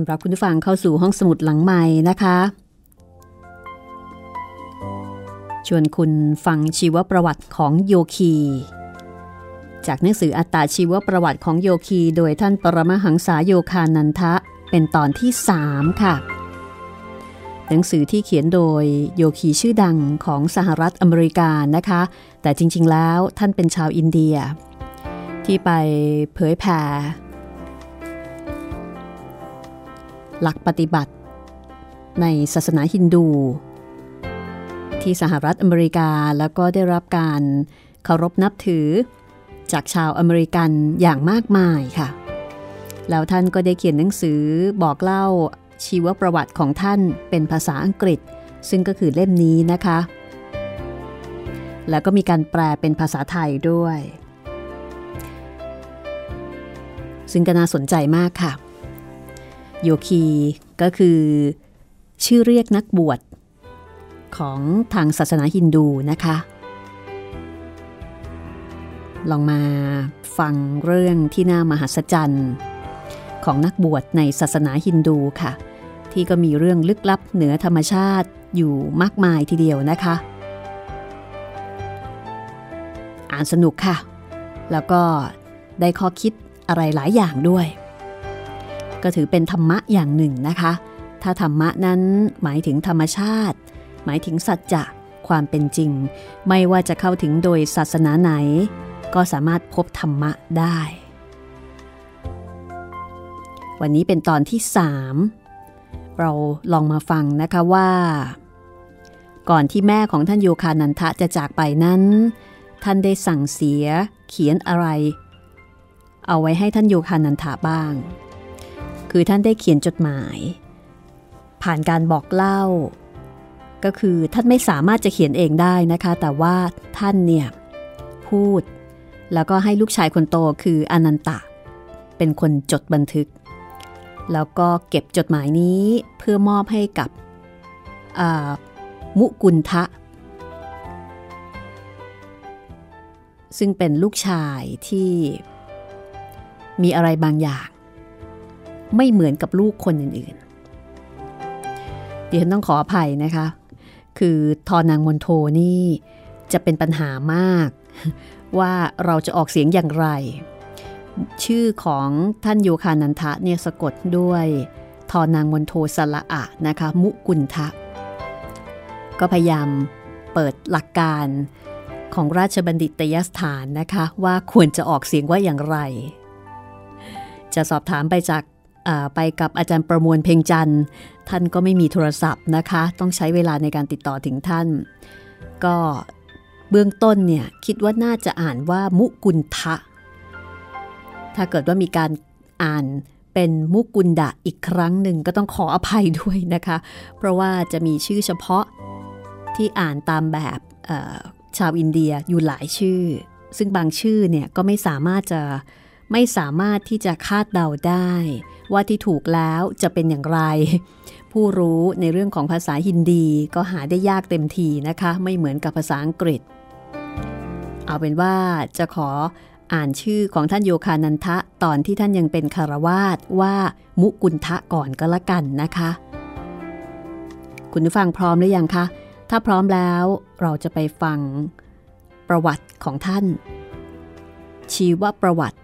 อนรับคุณผู้ฟังเข้าสู่ห้องสมุดหลังใหม่นะคะ ชวนคุณฟังชีวประวัติของโยคี จากหนังสืออัตตาชีวประวัติของโยคี โดยท่านปรมหังษาโยคานันทะเป็นตอนที่ 3 ค่ะ หนังสือที่เขียนโดยโยคีชื่อดังของสหรัฐอเมริกานะคะ แต่จริงๆแล้วท่านเป็นชาวอินเดีย ที่ไปเผยแผ่ หลักปฏิบัติ ในศาสนาฮินดู ที่สหรัฐอเมริกาแล้วก็ได้รับการเคารพนับถือ จากชาวอเมริกันอย่างมากมายค่ะ แล้วท่านก็ได้เขียนหนังสือบอกเล่าชีวประวัติของท่านเป็นภาษาอังกฤษ ซึ่งก็คือเล่มนี้นะคะ แล้วก็มีการแปลเป็นภาษาไทยด้วย ซึ่งก็น่าสนใจมากค่ะ โยคีก็คือ ชื่อเรียกนักบวชของทางศาสนาฮินดูนะคะ ลองมาฟังเรื่องที่น่ามหัศจรรย์ ของนักบวชในศาสนาฮินดูค่ะ ที่ก็มีเรื่องลึกลับเหนือธรรมชาติอยู่มากมายทีเดียวนะคะ อ่านสนุกค่ะ แล้วก็ได้ข้อคิดอะไรหลายอย่างด้วย ก็ถือเป็นธรรมะอย่างหนึ่งนะคะ ถ้าธรรมะนั้นหมายถึงธรรมชาติ หมายถึงสัจจะความเป็นจริง ไม่ว่าจะเข้าถึงโดยศาสนาไหน ก็สามารถพบธรรมะได้ วันนี้เป็นตอนที่3เราลองมาฟังนะคะว่า ก่อนที่แม่ของท่านโยคานันทะจะจากไปนั้น ท่านได้สั่งเสียเขียนอะไร เอาไว้ให้ท่านโยคานันทะบ้าง คือท่านได้เขียนจดหมาย ผ่านการบอกเล่า ก็คือท่านไม่สามารถจะเขียนเองได้นะคะ แต่ว่าท่านเนี่ยพูด แล้วก็ให้ลูกชายคนโตคืออนันตะ เป็นคนจดบันทึก แล้วก็เก็บจดหมายนี้เพื่อมอบให้กับมุกุลทะ ซึ่งเป็นลูกชายที่มีอะไรบางอย่าง ไม่เหมือนกับลูกคนอื่นๆดิฉันต้องขออภัยนะคะ คือทอนางมนโทนี่จะเป็นปัญหามากว่าเราจะออกเสียงอย่างไร ชื่อของท่านโยคานันทะเนี่ยสะกดด้วยทอนางมนโทสละอะนะคะ มุกุลทะ ก็พยายามเปิดหลักการของราชบัณฑิตยสถานนะคะ ว่าควรจะออกเสียงว่าอย่างไร จะสอบถามไปจาก ไปกับอาจารย์ประมวลเพ่งจันทร์ท่านก็ไม่มีโทรศัพท์นะคะ ต้องใช้เวลาในการติดต่อถึงท่าน ก็เบื้องต้นเนี่ยคิดว่าน่าจะอ่านว่ามุกุลทะ ถ้าเกิดว่ามีการอ่านเป็นมุกุลดะอีกครั้งหนึ่งก็ต้องขออภัยด้วยนะคะ เพราะว่าจะมีชื่อเฉพาะที่อ่านตามแบบชาวอินเดียอยู่หลายชื่อ ซึ่งบางชื่อเนี่ยก็ไม่สามารถจะ ไม่สามารถที่จะคาดเดาได้ ว่าที่ถูกแล้วจะเป็นอย่างไร ผู้รู้ในเรื่องของภาษาฮินดีก็หาได้ยากเต็มทีนะคะ ไม่เหมือนกับภาษาอังกฤษ เอาเป็นว่าจะขออ่านชื่อของท่านโยคานันทะตอนที่ท่านยังเป็นคารวาสว่ามุกุลทะก่อนก็แล้วกันนะคะ คุณผู้ฟังพร้อมหรือยังคะ ถ้าพร้อมแล้วเราจะไปฟังประวัติของท่าน ชีวประวัติ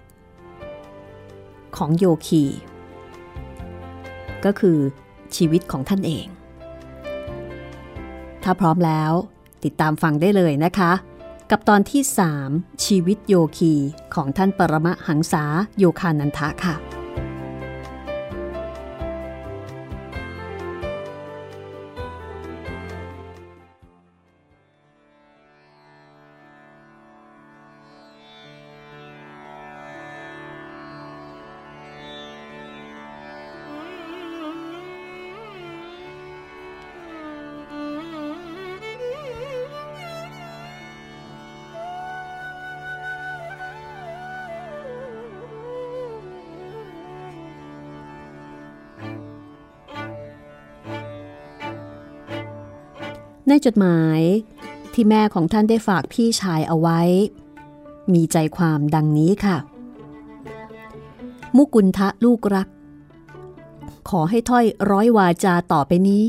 ของโยคี ก็คือชีวิตของท่านเอง ถ้าพร้อมแล้วติดตามฟังได้เลยนะคะ กับตอนที่ 3 ชีวิตโยคีของท่านปรมหังษาโยคานันทะค่ะ จดหมายที่แม่ของท่านได้ฝากพี่ชายเอาไว้ มีใจความดังนี้ค่ะ มุกุลทะลูกรัก ขอให้ถ้อยร้อยวาจาต่อไปนี้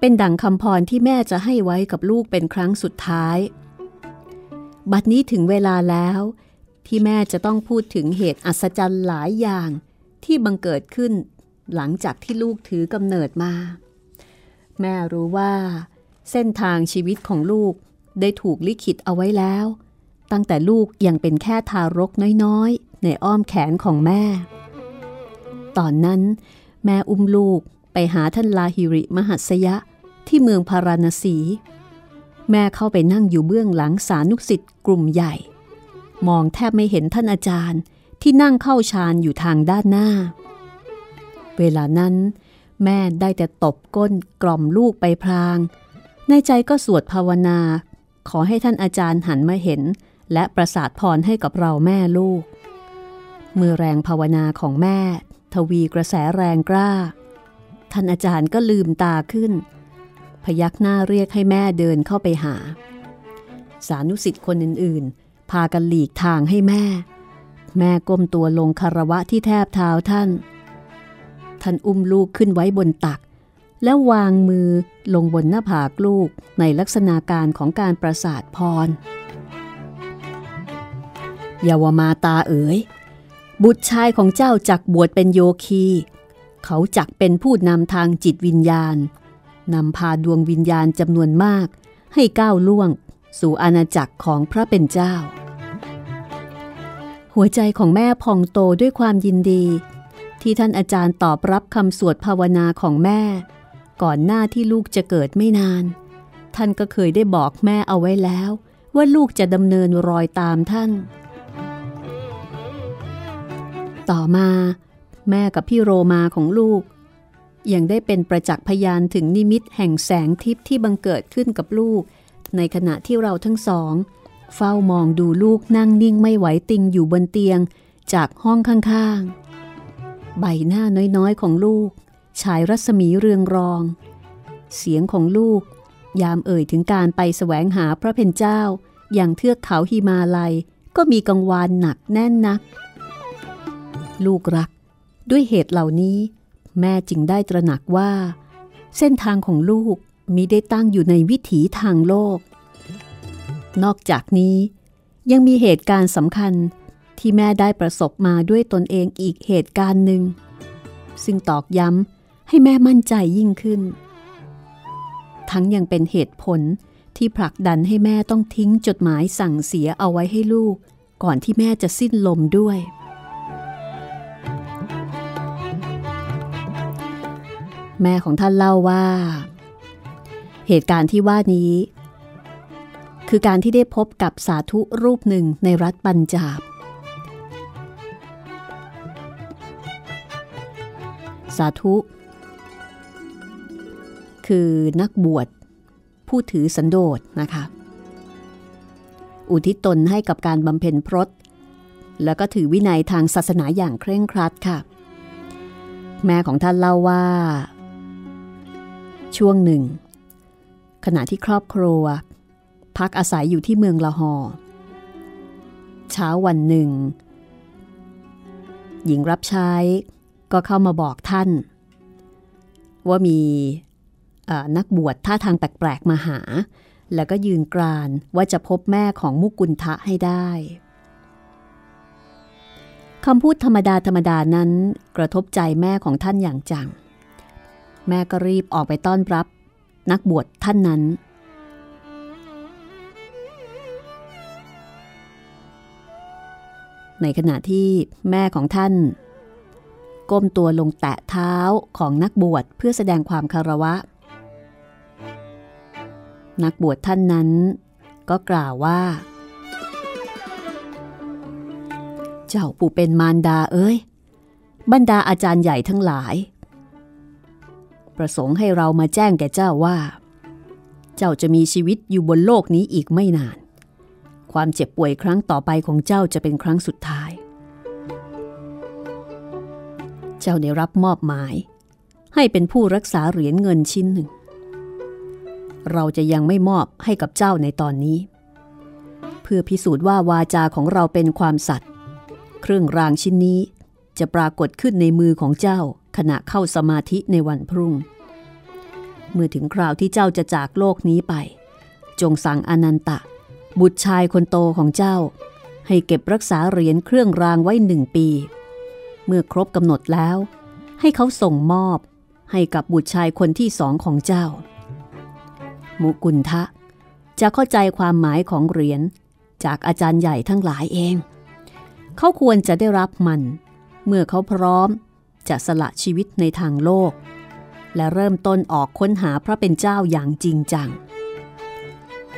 เป็นดังคำพรที่แม่จะให้ไว้กับลูกเป็นครั้งสุดท้าย บัดนี้ถึงเวลาแล้วที่แม่จะต้องพูดถึงเหตุอัศจรรย์หลายอย่างที่บังเกิดขึ้น หลังจากที่ลูกถือกำเนิดมา แม่รู้ว่า เส้นทางชีวิตของลูกได้ถูกลิขิตเอาไว้แล้ว ตั้งแต่ลูกยังเป็นแค่ทารกน้อยๆ ในอ้อมแขนของแม่ ตอนนั้น แม่อุ้มลูกไปหาท่านลาหิริมหัสยะที่เมืองพาราณสี แม่เข้าไปนั่งอยู่เบื้องหลังสานุสิทธิ์กลุ่มใหญ่ มองแทบไม่เห็นท่านอาจารย์ที่นั่งเข้าฌานอยู่ทางด้านหน้า เวลานั้น แม่ได้แต่ตบก้นกล่อมลูกไปพลาง ในใจก็สวดภาวนา ขอให้ท่านอาจารย์หันมาเห็น และประสาทพรให้กับเราแม่ลูกเมื่อแรงภาวนาของแม่ ทวีกระแสแรงกล้า ท่านอาจารย์ก็ลืมตาขึ้น พยักหน้าเรียกให้แม่เดินเข้าไปหา สานุสิทธิ์คนอื่นๆ พากันหลีกทางให้แม่ แม่ก้มตัวลงคารวะที่แทบเท้าท่าน ท่านอุ้มลูกขึ้นไว้บนตัก แล้ววางมือลงบนหน้าผากลูกในลักษณะการของการประสาทพรยาวมาตาเอ๋ย บุตรชายของเจ้าจักบวชเป็นโยคี เขาจักเป็นผู้นำทางจิตวิญญาณนำพาดวงวิญญาณจำนวนมาก ให้ก้าวล่วง สู่อาณาจักรของพระเป็นเจ้า หัวใจของแม่พองโตด้วยความยินดี ที่ท่านอาจารย์ตอบรับคำสวดภาวนาของแม่ ก่อนหน้าที่ลูกจะเกิดไม่นาน ท่านก็เคยได้บอกแม่เอาไว้แล้ว ว่าลูกจะดำเนินรอยตามท่าน ต่อมาแม่กับพี่โรมาของลูก ยังได้เป็นประจักษ์พยานถึงนิมิตแห่งแสงทิพย์ที่บังเกิดขึ้นกับลูก ในขณะที่เราทั้งสอง เฝ้ามองดูลูกนั่งนิ่งไม่ไหวติงอยู่บนเตียงจากห้องข้างๆ ใบหน้าน้อยๆของลูก ฉายรัศมีเรืองรอง เสียงของลูก ยามเอ่ยถึงการไปแสวงหาพระเพนเจ้า อย่างเทือกเขาหิมาลัย ก็มีกังวานหนักแน่นนัก ลูกรัก ด้วยเหตุเหล่านี้ แม่จึงได้ตระหนักว่า เส้นทางของลูกมิได้ตั้งอยู่ในวิถีทางโลก นอกจากนี้ ยังมีเหตุการณ์สำคัญที่แม่ได้ประสบมาด้วยตนเองอีกเหตุการณ์หนึ่ง ซึ่งตอกย้ำ ให้แม่มั่นใจยิ่งขึ้น ทั้งยังเป็นเหตุผลที่ผลักดันให้แม่ต้องทิ้งจดหมายสั่งเสียเอาไว้ให้ลูก ก่อนที่แม่จะสิ้นลมด้วย แม่ของท่านเล่าว่า เหตุการณ์ที่ว่านี้ คือการที่ได้พบกับสาธุรูปหนึ่งในรัฐปัญจาบสาธุ คือนักบวชผู้ถือสันโดษนะคะ อุทิศตนให้กับการบำเพ็ญพรตแล้วก็ถือวินัยทางศาสนาอย่างเคร่งครัดค่ะ แม่ของท่านเล่าว่า ช่วงหนึ่ง ขณะที่ครอบครัว พักอาศัยอยู่ที่เมืองละหอ เช้าวันหนึ่ง หญิงรับใช้ก็เข้ามาบอกท่าน ว่ามี นักบวชท่าทางแปลกๆมาหา แล้วก็ยืนกรานว่าจะพบแม่ของมุกุลทะให้ได้คำพูดธรรมดาธรรมดานั้นกระทบใจแม่ของท่านอย่างจัง แม่ก็รีบออกไปต้อนรับ นักบวชท่านนั้น ในขณะที่แม่ของท่าน ก้มตัวลงแตะเท้าของนักบวชเพื่อแสดงความคารวะ นักบวชท่านนั้น ก็กล่าวว่า เจ้าปู่เป็นมารดาเอ้ย บรรดาอาจารย์ใหญ่ทั้งหลาย ประสงค์ให้เรามาแจ้งแก่เจ้าว่า เจ้าจะมีชีวิตอยู่บนโลกนี้อีกไม่นาน ความเจ็บป่วยครั้งต่อไปของเจ้าจะเป็นครั้งสุดท้าย เจ้าได้รับมอบหมาย ให้เป็นผู้รักษาเหรียญเงินชิ้นหนึ่ง เราจะยังไม่มอบให้กับเจ้าในตอนนี้ เพื่อพิสูจน์ว่าวาจาของเราเป็นความสัตย์เครื่องรางชิ้นนี้จะปรากฏขึ้นในมือของเจ้าขณะเข้าสมาธิในวันพรุ่ง เมื่อถึงคราวที่เจ้าจะจากโลกนี้ไป จงสั่งอนันตะ บุตรชายคนโตของเจ้า ให้เก็บรักษาเหรียญเครื่องรางไว้หนึ่งปี เมื่อครบกำหนดแล้ว ให้เขาส่งมอบให้กับบุตรชายคนที่สองของเจ้า มุกุลทะ จะเข้าใจความหมายของเหรียญจากอาจารย์ใหญ่ทั้งหลายเอง เขาควรจะได้รับมัน เมื่อเขาพร้อมจะสละชีวิตในทางโลก และเริ่มต้นออกค้นหาพระเป็นเจ้าอย่างจริงจัง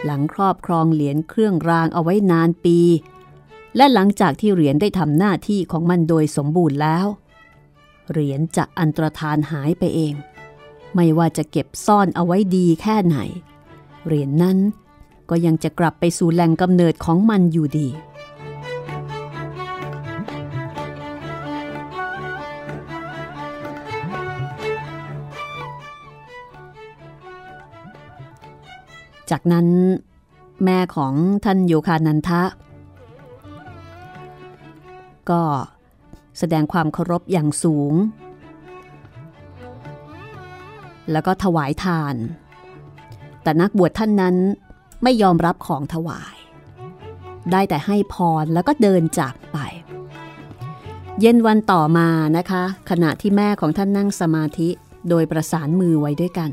หลังครอบครองเหรียญเครื่องรางเอาไว้นานปี และหลังจากที่เหรียญได้ทำหน้าที่ของมันโดยสมบูรณ์แล้ว เหรียญจะอันตรธานหายไปเอง ไม่ว่าจะเก็บซ่อนเอาไว้ดีแค่ไหน เหรียญนนั้น ก็ยังจะกลับไปสู่แหล่งกำเนิดของมันอยู่ดี จากนั้นแม่ของท่านโยคานันทะ ก็แสดงความเคารพอย่างสูง แล้วก็ถวายทาน แต่นักบวชท่านนั้นไม่ยอมรับของถวาย ได้แต่ให้พรแล้วก็เดินจากไป เย็นวันต่อมานะคะ ขณะที่แม่ของท่านนั่งสมาธิโดยประสานมือไว้ด้วยกัน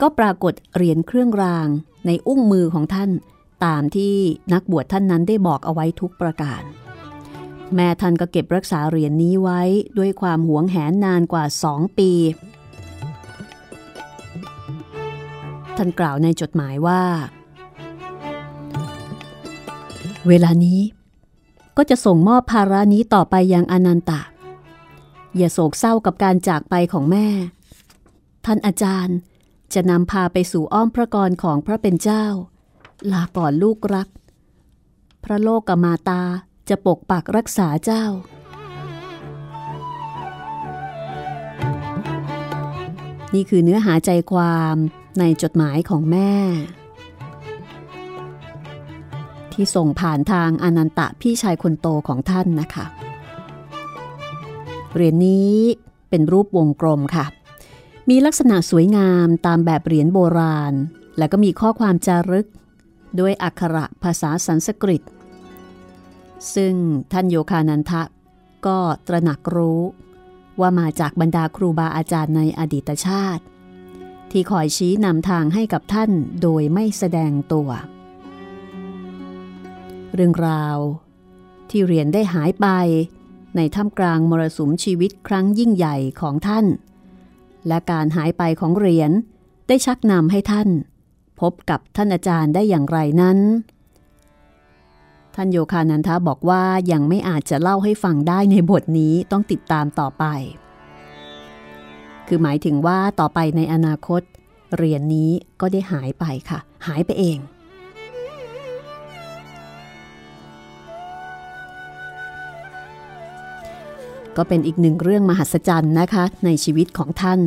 ก็ปรากฏเหรียญเครื่องรางในอุ้งมือของท่านตามที่นักบวชท่านนั้นได้บอกเอาไว้ทุกประการ แม่ท่านก็เก็บรักษาเหรียญนนี้ไว้ด้วยความหวงแหนนานกว่าสองปี ท่านกล่าวในจดหมายว่า เวลานี้ก็จะส่งมอบภาระนี้ต่อไปยังอนันตะ อย่าโศกเศร้ากับการจากไปของแม่ ท่านอาจารย์จะนำพาไปสู่อ้อมพระกรของพระเป็นเจ้า ลาก่อนลูกรัก พระโลกกมาตาจะปกปักรักษาเจ้า นี่คือเนื้อหาใจความ ในจดหมายของแม่ ที่ส่งผ่านทางอนันตะพี่ชายคนโตของท่านนะคะ เหรียญนี้เป็นรูปวงกลมค่ะ มีลักษณะสวยงามตามแบบเหรียญโบราณ และก็มีข้อความจารึก ด้วยอักขระภาษาสันสกฤต ซึ่งท่านโยคานันทะก็ตระหนักรู้ว่ามาจากบรรดาครูบาอาจารย์ในอดีตชาติ ที่คอยชี้นำทางให้กับท่านโดยไม่แสดงตัว เรื่องราว ที่เรียนได้หายไป ในท่ามกลางมรสุมชีวิตครั้งยิ่งใหญ่ของท่าน และการหายไปของเหรียญได้ชักนำให้ท่าน พบกับท่านอาจารย์ได้อย่างไรนั้น ท่านโยคานันทะบอกว่ายังไม่อาจจะเล่าให้ฟังได้ในบทนี้ต้องติดตามต่อไป คือหมายถึงว่าต่อไปในอนาคต เหรียญนนี้ก็ได้หายไปค่ะ หายไปเอง ก็เป็นอีกหนึ่งเรื่องมหัศจรรย์นะคะ ในชีวิตของท่าน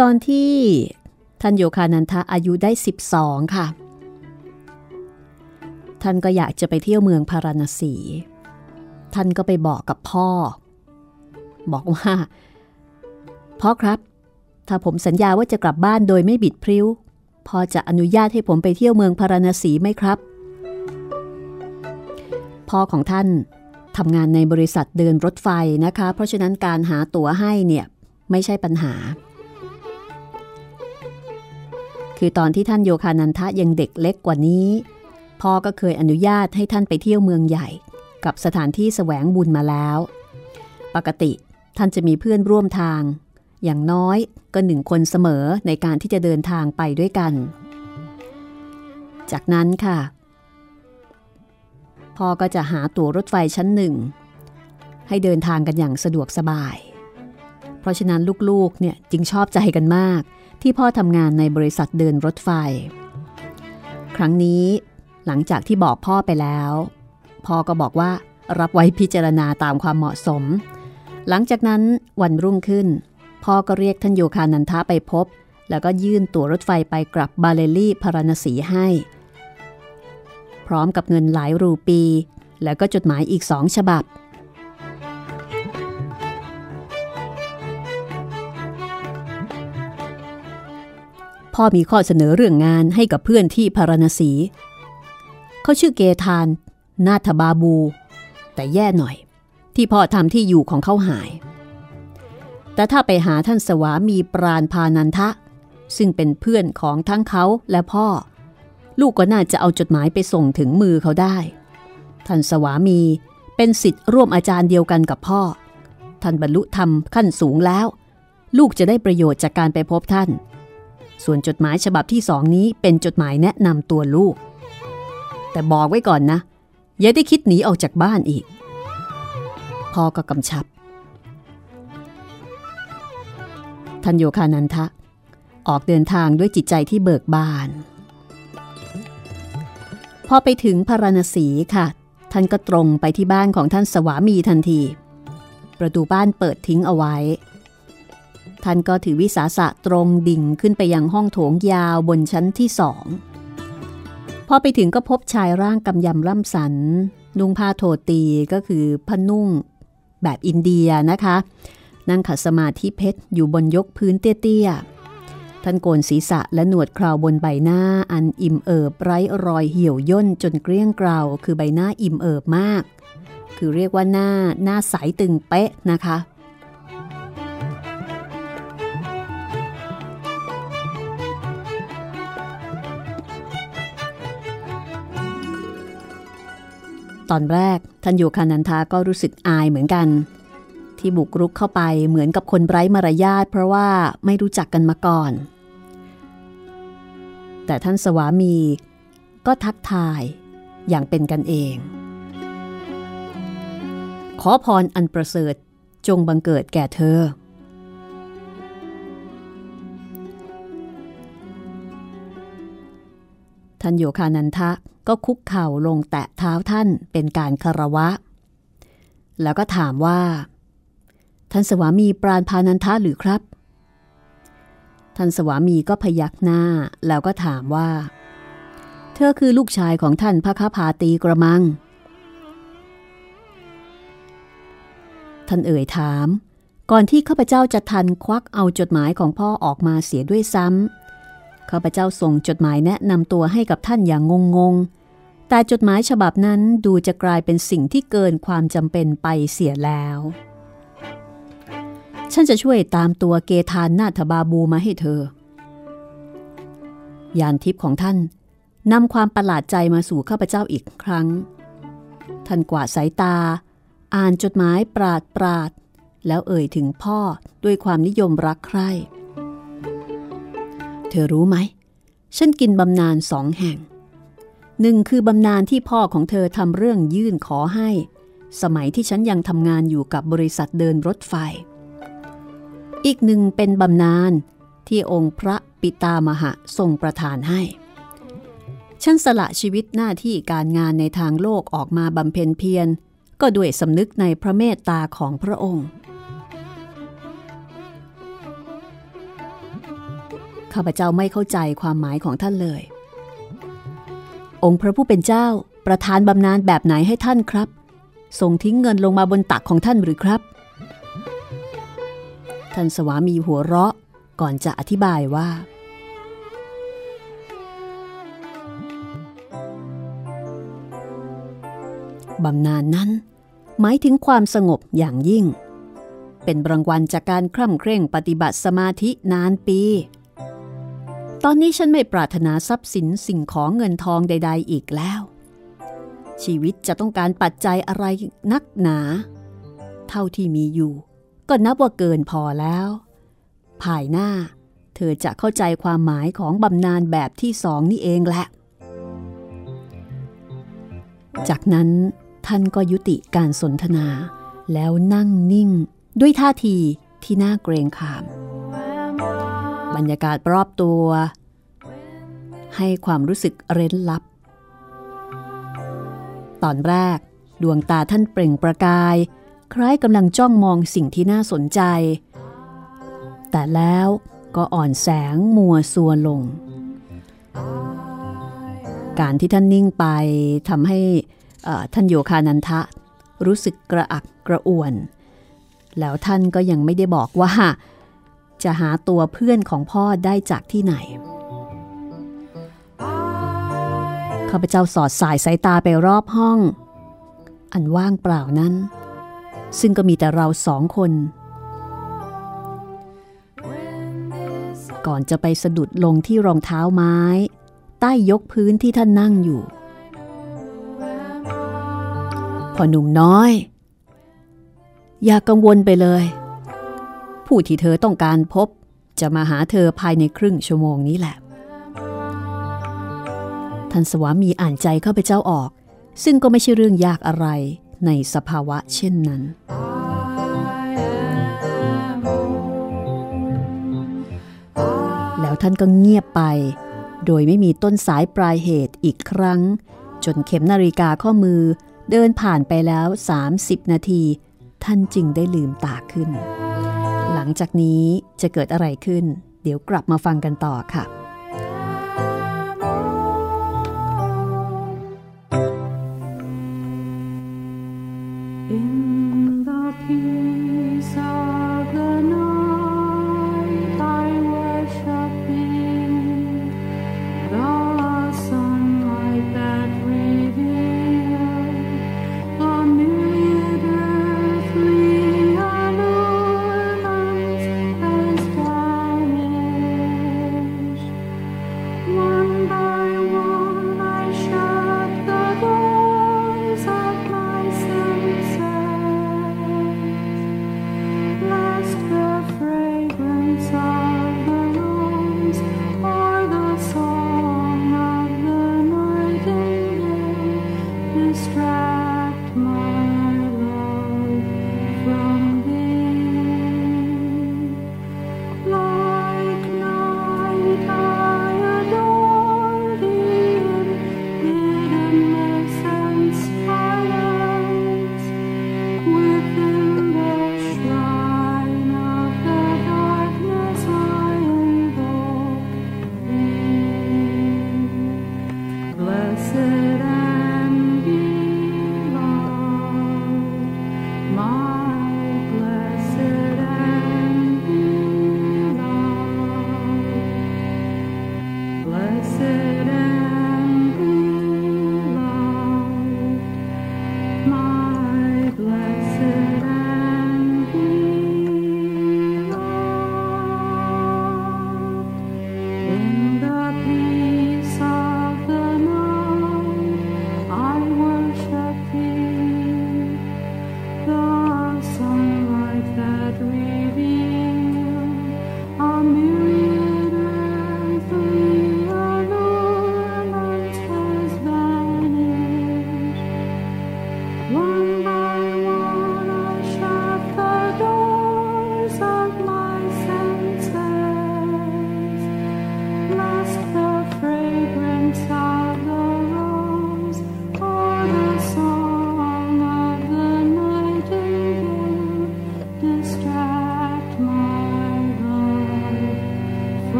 ตอนที่ ท่านโยคานันทะอายุได้ 12 ค่ะ ท่านก็อยากจะไปเที่ยวเมืองพาราณสี ท่านก็ไปบอกกับพ่อ บอกว่า พ่อครับ ถ้าผมสัญญาว่าจะกลับบ้านโดยไม่บิดพริ้ว พ่อจะอนุญาตให้ผมไปเที่ยวเมืองพาราณสีไหมครับ พ่อของท่านทำงานในบริษัทเดินรถไฟนะคะ เพราะฉะนั้นการหาตั๋วให้เนี่ยไม่ใช่ปัญหา คือตอนที่ท่านโยคานันทะยังเด็กเล็กกว่านี้ พ่อก็เคยอนุญาตให้ท่านไปเที่ยวเมืองใหญ่ กับสถานที่แสวงบุญมาแล้ว ปกติท่านจะมีเพื่อนร่วมทาง อย่างน้อยก็หนึ่งคนเสมอในการที่จะเดินทางไปด้วยกัน จากนั้นค่ะ พ่อก็จะหาตั๋วรถไฟชั้นหนึ่ง ให้เดินทางกันอย่างสะดวกสบาย เพราะฉะนั้นลูกๆเนี่ยจึงชอบใจกันมาก ที่พ่อทำงานในบริษัทเดินรถไฟ ครั้งนี้หลังจากที่บอกพ่อไปแล้ว พ่อก็บอกว่ารับไว้พิจารณาตามความเหมาะสม หลังจากนั้นวันรุ่งขึ้น พ่อก็เรียกท่านโยคานันทะไปพบ แล้วก็ยื่นตั๋วรถไฟไปกลับบาเลลี่พาราณสีให้ พร้อมกับเงินหลายรูปี แล้วก็จดหมายอีกสองฉบับ พ่อมีข้อเสนอเรื่องงานให้กับเพื่อนที่พาราณสี เขาชื่อเกธาน นาธบาบู แต่แย่หน่อย ที่พ่อทำที่อยู่ของเขาหาย แต่ถ้าไปหาท่านสวามีปราณพานันทะ ซึ่งเป็นเพื่อนของทั้งเขาและพ่อ ลูกก็น่าจะเอาจดหมายไปส่งถึงมือเขาได้ ท่านสวามีเป็นสิทธิ์ร่วมอาจารย์เดียวกันกับพ่อ ท่านบรรลุธรรมขั้นสูงแล้ว ลูกจะได้ประโยชน์จากการไปพบท่าน ส่วนจดหมายฉบับที่สองนี้เป็นจดหมายแนะนำตัวลูก แต่บอกไว้ก่อนนะ อย่าได้คิดหนีออกจากบ้านอีก พ่อก็กำชับท่านโยคานันทะ ออกเดินทางด้วยจิตใจที่เบิกบาน พอไปถึงพาราณสีค่ะ ท่านก็ตรงไปที่บ้านของท่านสวามีทันที ประตูบ้านเปิดทิ้งเอาไว้ ท่านก็ถือวิสาสะตรงดิ่งขึ้นไปยังห้องโถงยาวบนชั้นที่สองพอไปถึงก็พบชายร่างกำยำล่ำสัน นุ่งผ้าโทตีก็คือผ้านุ่งแบบอินเดียนะคะ นั่งขัดสมาธิเพชรอยู่บนยกพื้นเตี้ยๆ ท่านโกนศีรษะและหนวดคราวบนใบหน้าอันอิ่มเอิบไร้รอยเหี่ยวย่นจนเกลี้ยงเกลาคือใบหน้าอิ่มเอิบมาก คือเรียกว่าหน้าหน้าใสตึงเป๊ะนะคะ ตอนแรกท่านโยคานันทาก็รู้สึกอายเหมือนกัน ที่บุกรุกเข้าไปเหมือนกับคนไร้มารยาทเพราะว่าไม่รู้จักกันมาก่อน แต่ท่านสวามีก็ทักทายอย่างเป็นกันเอง ขอพรอันประเสริฐจงบังเกิดแก่เธอ ท่านโยคานันทะ ก็คุกเข่าลงแตะเท้าท่านเป็นการคารวะ แล้วก็ถามว่า ท่านสวามีปราณพานันทะหรือครับ ท่านสวามีก็พยักหน้าแล้วก็ถามว่า เธอคือลูกชายของท่านพระคพาตีกระมัง ท่านเอ่ยถาม ก่อนที่ข้าพเจ้าจะทันควักเอาจดหมายของพ่อออกมาเสียด้วยซ้ำ ข้าพเจ้าส่งจดหมายแนะนำตัวให้กับท่านอย่างงงๆแต่จดหมายฉบับนั้นดูจะกลายเป็นสิ่งที่เกินความจำเป็นไปเสียแล้ว ฉันจะช่วยตามตัวเกธานนาถบาบูมาให้เธอ ยานทิพย์ของท่านนำความประหลาดใจมาสู่ข้าพเจ้าอีกครั้ง ท่านกวาดสายตา อ่านจดหมายปราดปราด แล้วเอ่ยถึงพ่อด้วยความนิยมรักใคร่ เธอรู้ไหม ฉันกินบำนาญสองแห่ง หนึ่งคือบำนาญที่พ่อของเธอทำเรื่องยื่นขอให้ สมัยที่ฉันยังทำงานอยู่กับบริษัทเดินรถไฟ อีกหนึ่งเป็นบำนาญที่องค์พระปิตามหะทรงประทานให้ ฉันสละชีวิตหน้าที่การงานในทางโลกออกมาบำเพ็ญเพียร ก็ด้วยสำนึกในพระเมตตาของพระองค์ ข้าพเจ้าไม่เข้าใจความหมายของท่านเลย องค์พระผู้เป็นเจ้าประทานบำนาญแบบไหนให้ท่านครับส่งทิ้งเงินลงมาบนตักของท่านหรือครับ ท่านสวามีหัวเราะก่อนจะอธิบายว่า บำนาญนั้น หมายถึงความสงบอย่างยิ่ง เป็นรางวัลจากการคร่ำเคร่งปฏิบัติสมาธินานปี ตอนนี้ฉันไม่ปรารถนาทรัพย์สินสิ่งของเงินทองใด ๆ อีกแล้ว ชีวิตจะต้องการปัจจัยอะไรนักหนา เท่าที่มีอยู่ ก็นับว่าเกินพอแล้ว ภายหน้า เธอจะเข้าใจความหมายของบำนาญแบบที่สองนี่เองแหละ จากนั้นท่านก็ยุติการสนทนา แล้วนั่งนิ่ง ด้วยท่าทีที่น่าเกรงขาม บรรยากาศรอบตัว ให้ความรู้สึกเร้นลับ ตอนแรกดวงตาท่านเปล่งประกาย คล้ายกำลังจ้องมองสิ่งที่น่าสนใจ แต่แล้วก็อ่อนแสงมัวซัวลง การที่ท่านนิ่งไปทำให้ท่านโยคานันทะ รู้สึกกระอักกระอ่วน แล้วท่านก็ยังไม่ได้บอกว่า จะหาตัวเพื่อนของพ่อได้จากที่ไหน ข้าพเจ้าสอดสายสายตาไปรอบห้อง อันว่างเปล่านั้น ซึ่งก็มีแต่เราสองคน ก่อนจะไปสะดุดลงที่รองเท้าไม้ ใต้ยกพื้นที่ท่านนั่งอยู่พอหนุ่มน้อย อย่ากกังวลไปเลย ผู้ที่เธอต้องการพบ จะมาหาเธอภายในครึ่งชั่วโมงนี้แหละ ท่านสวามีอ่านใจเข้าไปเจ้าออก ซึ่งก็ไม่ใช่เรื่องยากอะไรในสภาวะเช่นนั้น แล้วท่านก็เงียบไป โดยไม่มีต้นสายปลายเหตุอีกครั้ง จนเข็มนาฬิกาข้อมือเดินผ่านไปแล้ว 30 นาที ท่านจึงได้ลืมตาขึ้น หลังจากนี้จะเกิดอะไรขึ้น เดี๋ยวกลับมาฟังกันต่อค่ะ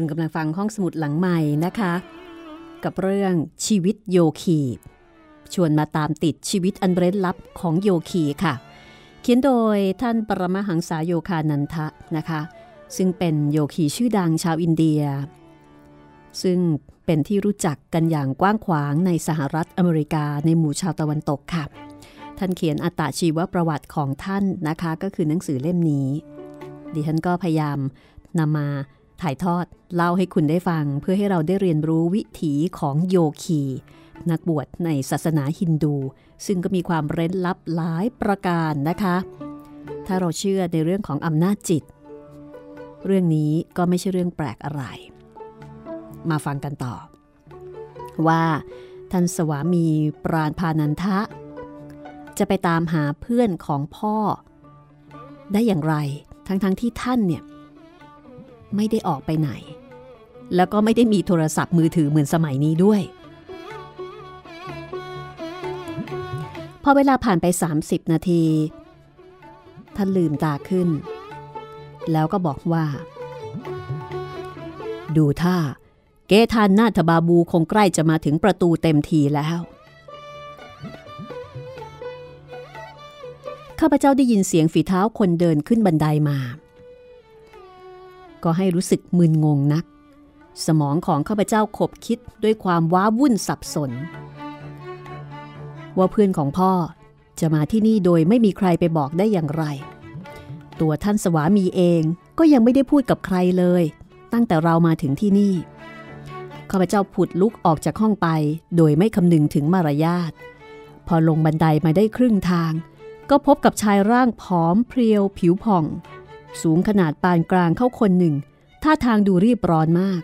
คุณกำลังฟังห้องสมุดหลังใหม่นะคะ กับเรื่องชีวิตโยคีชวนมาตามติดชีวิตอันเร้นลับของโยคีค่ะ เขียนโดยท่านปรมหังษาโยคานันทะนะคะ ซึ่งเป็นโยคีชื่อดังชาวอินเดีย ซึ่งเป็นที่รู้จักกันอย่างกว้างขวางในสหรัฐอเมริกาในหมู่ชาวตะวันตกค่ะ ท่านเขียนอัตชีวประวัติของท่านนะคะ ก็คือหนังสือเล่มนี้ ดิฉันก็พยายามนำมา ถ่ายทอดเล่าให้คุณได้ฟังเพื่อให้เราได้เรียนรู้วิถีของโยคี นักบวชในศาสนาฮินดู ซึ่งก็มีความเร้นลับหลายประการนะคะ ถ้าเราเชื่อในเรื่องของอำนาจจิต เรื่องนี้ก็ไม่ใช่เรื่องแปลกอะไร มาฟังกันต่อ ว่าท่านสวามีปราณพานันทะ จะไปตามหาเพื่อนของพ่อ ได้อย่างไรทั้งๆทที่ท่านเนี่ย ไม่ได้ออกไปไหน แล้วก็ไม่ได้มีโทรศัพท์มือถือเหมือนสมัยนี้ด้วย พอเวลาผ่านไป 30 นาที ท่านลืมตาขึ้น แล้วก็บอกว่า ดูท่า เกทานนาทบาบูคงใกล้จะมาถึงประตูเต็มทีแล้วข้าพเจ้าได้ยินเสียงฝีเท้าคนเดินขึ้นบันไดมา ก็ให้รู้สึกมึนงงนัก สมองของข้าพเจ้าขบคิดด้วยความว้าวุ่นสับสน ว่าเพื่อนของพ่อจะมาที่นี่โดยไม่มีใครไปบอกได้อย่างไร ตัวท่านสวามีเองก็ยังไม่ได้พูดกับใครเลย ตั้งแต่เรามาถึงที่นี่ข้าพเจ้าผุดลุกออกจากห้องไป โดยไม่คำนึงถึงมารยาท พอลงบันไดมาได้ครึ่งทาง ก็พบกับชายร่างผอมเพรียวผิวผ่อง สูงขนาดปานกลางเข้าคนหนึ่ง ท่าทางดูรีบร้อนมาก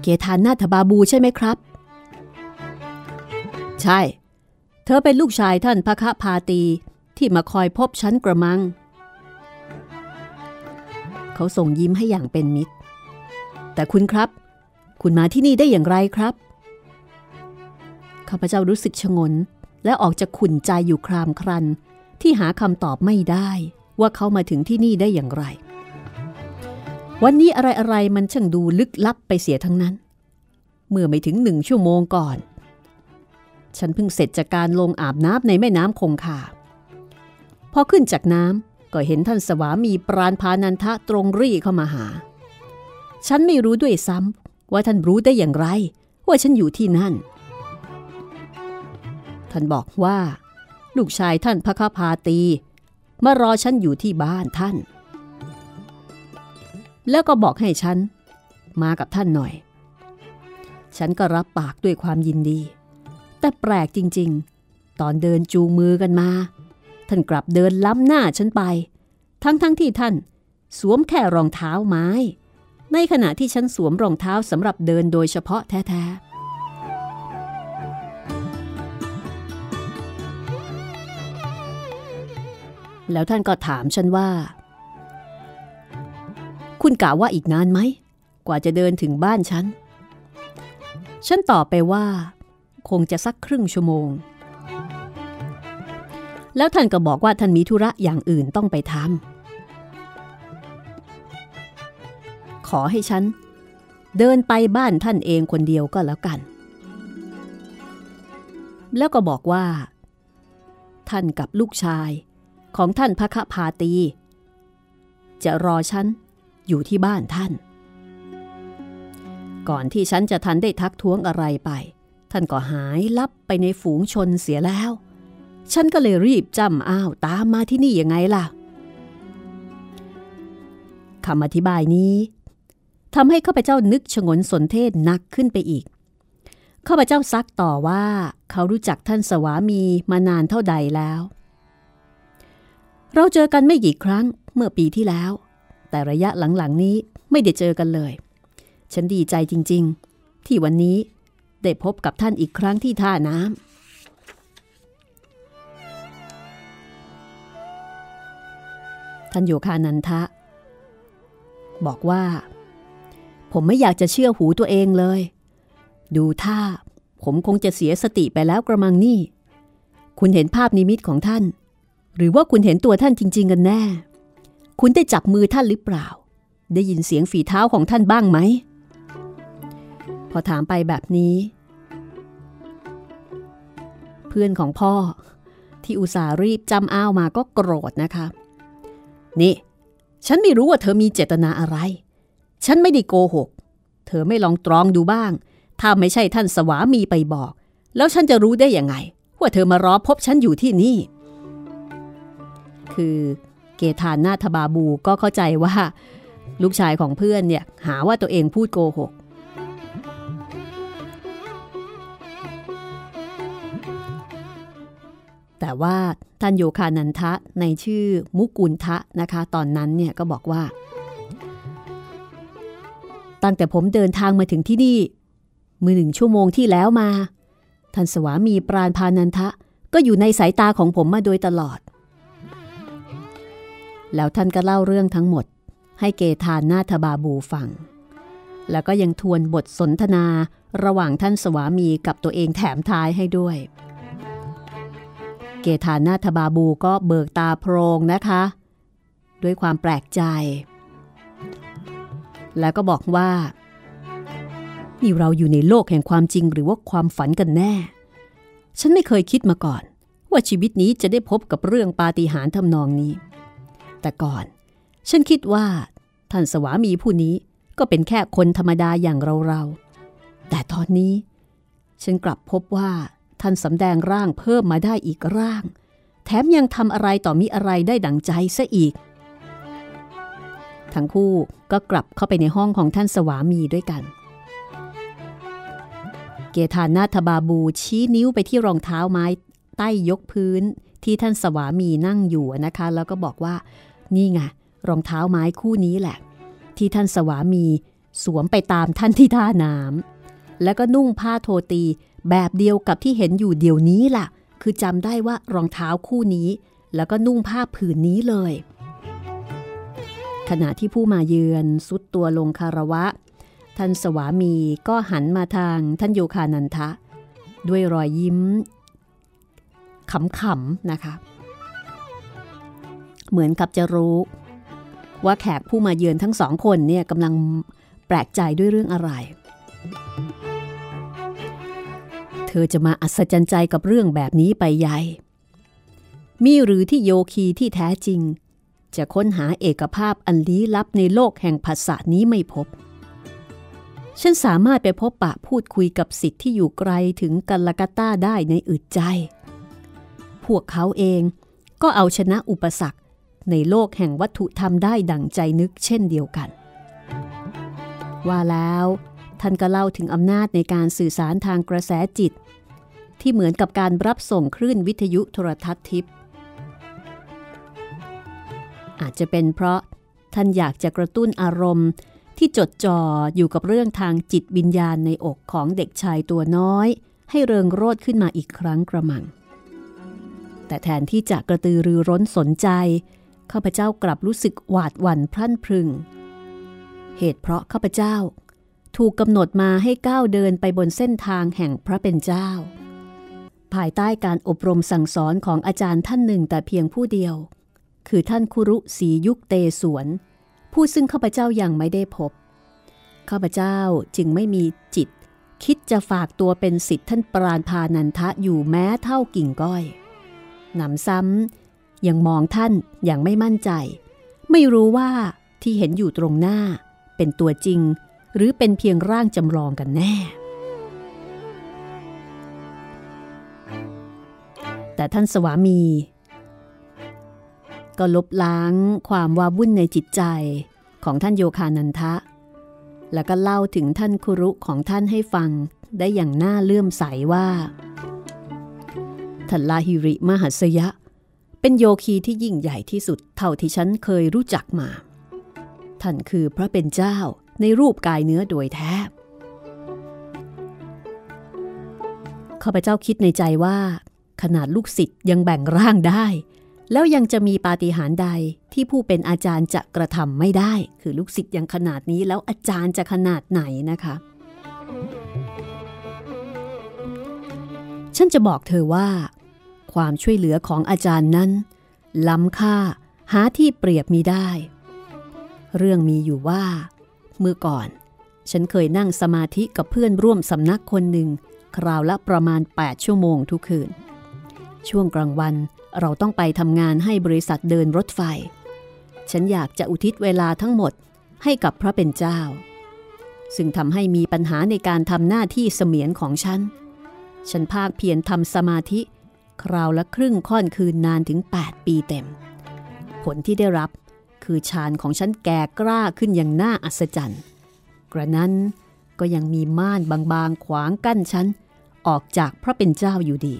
เกทานนาถบาบูใช่ไหมครับ ใช่ เธอเป็นลูกชายท่านพระคะพาตีที่มาคอยพบฉันกระมัง เขาส่งยิ้มให้อย่างเป็นมิตร แต่คุณครับ คุณมาที่นี่ได้อย่างไรครับ ข้าพเจ้ารู้สึกชงนและออกจะขุนใจอยู่ครามครัน ที่หาคำตอบไม่ได้ว่าเขามาถึงที่นี่ได้อย่างไร วันนี้อะไรๆมันช่างดูลึกลับไปเสียทั้งนั้น เมื่อไม่ถึงหนึ่งชั่วโมงก่อน ฉันเพิ่งเสร็จจากการลงอาบน้ำในแม่น้ำคงคาพอขึ้นจากน้ำก็เห็นท่านสวามีปราณพานันทะตรงรีเข้ามาหา ฉันไม่รู้ด้วยซ้ำว่าท่านรู้ได้อย่างไร ว่าฉันอยู่ที่นั่น ท่านบอกว่า ลูกชายท่านพระคพาตี มารอฉันอยู่ที่บ้านท่าน แล้วก็บอกให้ฉัน มากับท่านหน่อย ฉันก็รับปากด้วยความยินดี แต่แปลกจริง ๆ ตอนเดินจูงมือกันมา ท่านกลับเดินล้ำหน้าฉันไป ทั้งๆทที่ท่าน สวมแค่รองเท้าไม้ ในขณะที่ฉันสวมรองเท้าสำหรับเดินโดยเฉพาะแท้ๆ แล้วท่านก็ถามฉันว่า คุณกล่าวว่าอีกนานไหม กว่าจะเดินถึงบ้านฉัน ฉันตอบไปว่า คงจะสักครึ่งชั่วโมง แล้วท่านก็บอกว่าท่านมีธุระอย่างอื่นต้องไปทำขอให้ฉัน เดินไปบ้านท่านเองคนเดียวก็แล้วกัน แล้วก็บอกว่า ท่านกับลูกชาย ของท่านพระคพาตี จะรอฉันอยู่ที่บ้านท่าน ก่อนที่ฉันจะทันได้ทักท้วงอะไรไป ท่านก็หายลับไปในฝูงชนเสียแล้ว ฉันก็เลยรีบจำอ้าวตามมาที่นี่ยังไงล่ะคำอธิบายนี้ทำให้ข้าพเจ้านึกชงนสนเทศหนักขึ้นไปอีกข้าพเจ้าซักต่อว่าเขารู้จักท่านสวามีมานานเท่าใดแล้ว เราเจอกันไม่กี่ครั้งเมื่อปีที่แล้ว แต่ระยะหลังๆนี้ไม่ได้เจอกันเลย ฉันดีใจจริงๆ ที่วันนี้ได้พบกับท่านอีกครั้งที่ท่าน้ำท่านโยคานันทะ บอกว่า ผมไม่อยากจะเชื่อหูตัวเองเลย ดูท่า ผมคงจะเสียสติไปแล้วกระมังนี่ คุณเห็นภาพนิมิตของท่าน หรือว่าคุณเห็นตัวท่านจริง ๆ กันแน่ คุณได้จับมือท่านหรือเปล่า ได้ยินเสียงฝีเท้าของท่านบ้างไหม พอถามไปแบบนี้ เพื่อนของพ่อ ที่อุตส่าห์รีบจำอ้าวมาก็โกรธนะคะ นี่ ฉันไม่รู้ว่าเธอมีเจตนาอะไร ฉันไม่ได้โกหก เธอไม่ลองตรองดูบ้าง ถ้าไม่ใช่ท่านสวามีไปบอก แล้วฉันจะรู้ได้ยังไง ว่าเธอมารอพบฉันอยู่ที่นี่ คือเกธานนาทบาบูก็เข้าใจว่า ลูกชายของเพื่อนเนี่ยหาว่าตัวเองพูดโกหก แต่ว่าท่านโยคานันทะในชื่อมุกุลทะนะคะ ตอนนั้นเนี่ยก็บอกว่า ตั้งแต่ผมเดินทางมาถึงที่นี่มือหนึ่งชั่วโมงที่แล้วมา ท่านสวามีปราณพานันทะก็อยู่ในสายตาของผมมาโดยตลอด แล้วท่านก็เล่าเรื่องทั้งหมด ให้เกธานนาทบาบูฟัง แล้วก็ยังทวนบทสนทนาระหว่างท่านสวามีกับตัวเองแถมท้ายให้ด้วย เกธานนาทบาบูก็เบิกตาโพรงนะคะ ด้วยความแปลกใจ แล้วก็บอกว่า นี่เราอยู่ในโลกแห่งความจริงหรือว่าความฝันกันแน่ ฉันไม่เคยคิดมาก่อน ว่าชีวิตนี้จะได้พบกับเรื่องปาฏิหาริย์ทำนองนี้ แต่ก่อน ฉันคิดว่า ท่านสวามีผู้นี้ก็เป็นแค่คนธรรมดาอย่างเราๆ แต่ตอนนี้ ฉันกลับพบว่าท่านสำแดงร่างเพิ่มมาได้อีกร่าง แถมยังทำอะไรต่อมีอะไรได้ดังใจซะอีก ทั้งคู่ก็กลับเข้าไปในห้องของท่านสวามีด้วยกัน เกธานาทบาบูชี้นิ้วไปที่รองเท้าไม้ ใต้ยกพื้นที่ท่านสวามีนั่งอยู่นะคะ แล้วก็บอกว่า นี่ไงรองเท้าไม้คู่นี้แหละ ที่ท่านสวามีสวมไปตามท่านที่ท่าน้ำแล้วก็นุ่งผ้าโทตีแบบเดียวกับที่เห็นอยู่เดี๋ยวนี้ล่ะ คือจำได้ว่ารองเท้าคู่นี้ แล้วก็นุ่งผ้าผืนนี้เลย ขณะที่ผู้มาเยือนสุดตัวลงคารวะ ท่านสวามีก็หันมาทางท่านโยคานันทะ ด้วยรอยยิ้มขำๆนะคะ เหมือนกับจะรู้ ว่าแขกผู้มาเยือนทั้งสองคนเนี่ยกำลังแปลกใจด้วยเรื่องอะไร เธอจะมาอัศจรรย์ใจกับเรื่องแบบนี้ไปใหญ่มีหรือที่โยคีที่แท้จริง จะค้นหาเอกภาพอันลี้ลับในโลกแห่งภาษานี้ไม่พบ ฉันสามารถไปพบปะพูดคุยกับสิทธิ์ที่อยู่ไกลถึงกัลกัตตาได้ในอึดใจ พวกเขาเองก็เอาชนะอุปสรรค ในโลกแห่งวัตถุธรรมได้ดั่งใจนึกเช่นเดียวกัน ว่าแล้วท่านก็เล่าถึงอำนาจในการสื่อสารทางกระแสจิต ที่เหมือนกับการรับส่งคลื่นวิทยุโทรทัศน์ทิพย์อาจจะเป็นเพราะท่านอยากจะกระตุ้นอารมณ์ที่จดจ่ออยู่กับเรื่องทางจิตวิญญาณในอกของเด็กชายตัวน้อย ให้เริงโรดขึ้นมาอีกครั้งกระมัง แต่แทนที่จะกระตือรือร้นสนใจ ข้าพเจ้ากลับรู้สึกหวาดหวั่นพรั่นพรึง เหตุเพราะข้าพเจ้า ถูกกำหนดมาให้ก้าวเดินไปบนเส้นทางแห่งพระเป็นเจ้า ภายใต้การอบรมสั่งสอนของอาจารย์ท่านหนึ่งแต่เพียงผู้เดียว คือท่านคุรุศรียุคเตสวน ผู้ซึ่งข้าพเจ้ายังไม่ได้พบ ข้าพเจ้าจึงไม่มีจิต คิดจะฝากตัวเป็นสิทธิ์ท่านปราณพานันทะอยู่แม้เท่ากิ่งก้อยหนำซ้ำ ยังมองท่านอย่างไม่มั่นใจ ไม่รู้ว่าที่เห็นอยู่ตรงหน้า เป็นตัวจริง หรือเป็นเพียงร่างจำลองกันแน่ แต่ท่านสวามี ก็ลบล้างความวาวุ่นในจิตใจของท่านโยคานันทะ แล้วก็เล่าถึงท่านคุรุของท่านให้ฟังได้อย่างน่าเลื่อมใสว่าท่านลาฮิริมหัสยะเเป็นโยคีที่ยิ่งใหญ่ที่สุดเท่าที่ฉันเคยรู้จักมา ท่านคือพระเป็นเจ้าในรูปกายเนื้อโดยแท้ข้าพเจ้าคิดในใจว่า ขนาดลูกศิษย์ยังแบ่งร่างได้ แล้วยังจะมีปาฏิหาริย์ใดที่ผู้เป็นอาจารย์จะกระทำไม่ได้ คือลูกศิษย์ยังขนาดนี้แล้วอาจารย์จะขนาดไหนนะคะ ฉันจะบอกเธอว่า ความช่วยเหลือของอาจารย์นั้น ล้ำค่าหาที่เปรียบมีได้ เรื่องมีอยู่ว่า เมื่อก่อน ฉันเคยนั่งสมาธิกับเพื่อนร่วมสำนักคนหนึ่ง คราวละประมาณ 8 ชั่วโมงทุกคืน ช่วงกลางวันเราต้องไปทำงานให้บริษัทเดินรถไฟ ฉันอยากจะอุทิศเวลาทั้งหมดให้กับพระเป็นเจ้า ซึ่งทำให้มีปัญหาในการทำหน้าที่เสมียนของฉัน ฉันภาคเพียรทำสมาธิ คราวละครึ่งค่อนคืนนานถึง 8 ปีเต็ม ผลที่ได้รับคือฌานของฉันแก่กล้าขึ้นอย่างน่าอัศจรรย์ กระนั้นก็ยังมีม่านบางๆ ขวางกั้นฉัน ออกจากพระเป็นเจ้าอยู่ดี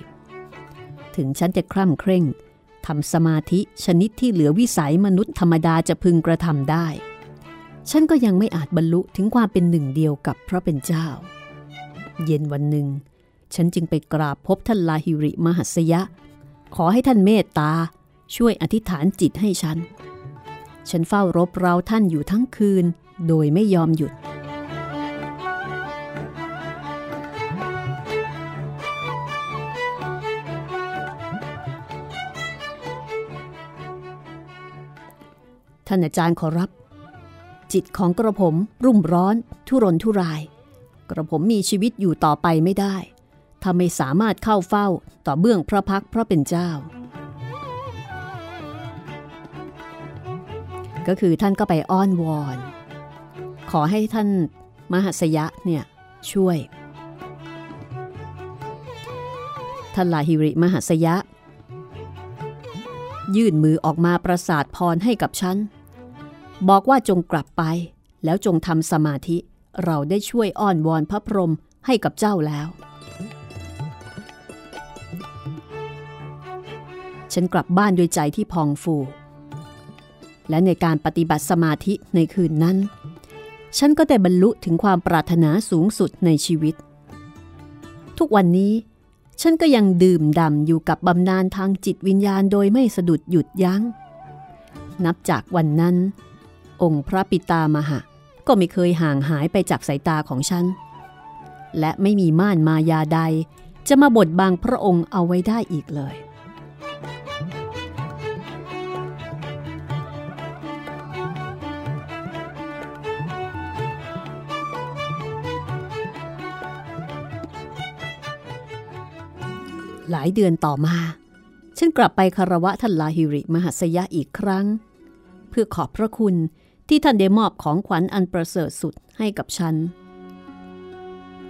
ถึงฉันจะคร่ำเคร่งทำสมาธิชนิดที่เหลือวิสัยมนุษย์ธรรมดาจะพึงกระทำได้ ฉันก็ยังไม่อาจบรรลุถึงความเป็นหนึ่งเดียวกับพระเป็นเจ้า เย็นวันหนึ่ง ฉันจึงไปกราบพบท่านลาหิริมหัสยะ ขอให้ท่านเมตตา ช่วยอธิษฐานจิตให้ฉัน ฉันเฝ้ารบเราท่านอยู่ทั้งคืน โดยไม่ยอมหยุด ท่านอาจารย์ขอรับ จิตของกระผมรุ่มร้อน ทุรนทุราย กระผมมีชีวิตอยู่ต่อไปไม่ได้ ถ้าไม่สามารถเข้าเฝ้าต่อเบื้องพระพักพระเป็นเจ้า ก็คือท่านก็ไปอ้อนวอน ขอให้ท่านมหัสยะเนี่ยช่วย ท่านลาหิริมหัสยะ ยื่นมือออกมาประสาทพรให้กับฉัน บอกว่าจงกลับไป แล้วจงทำสมาธิเราได้ช่วยอ้อนวอนพระพรหมให้กับเจ้าแล้ว ฉันกลับบ้านด้วยใจที่พองฟู และในการปฏิบัติสมาธิในคืนนั้น ฉันก็ได้บรรลุถึงความปรารถนาสูงสุดในชีวิต ทุกวันนี้ ฉันก็ยังดื่มด่ำอยู่กับบำนาญทางจิตวิญญาณโดยไม่สะดุดหยุดยัง้ง นับจากวันนั้น องค์พระปิตามหะก็ไม่เคยห่างหายไปจากสายตาของฉัน และไม่มีม่านมายาใดจะมาบดบังพระองค์เอาไว้ได้อีกเลย หลายเดือนต่อมา ฉันกลับไปคารวะท่านลาฮิริมหัสยะอีกครั้ง เพื่อขอบพระคุณที่ท่านได้มอบของขวัญอันประเสริฐสุดให้กับฉัน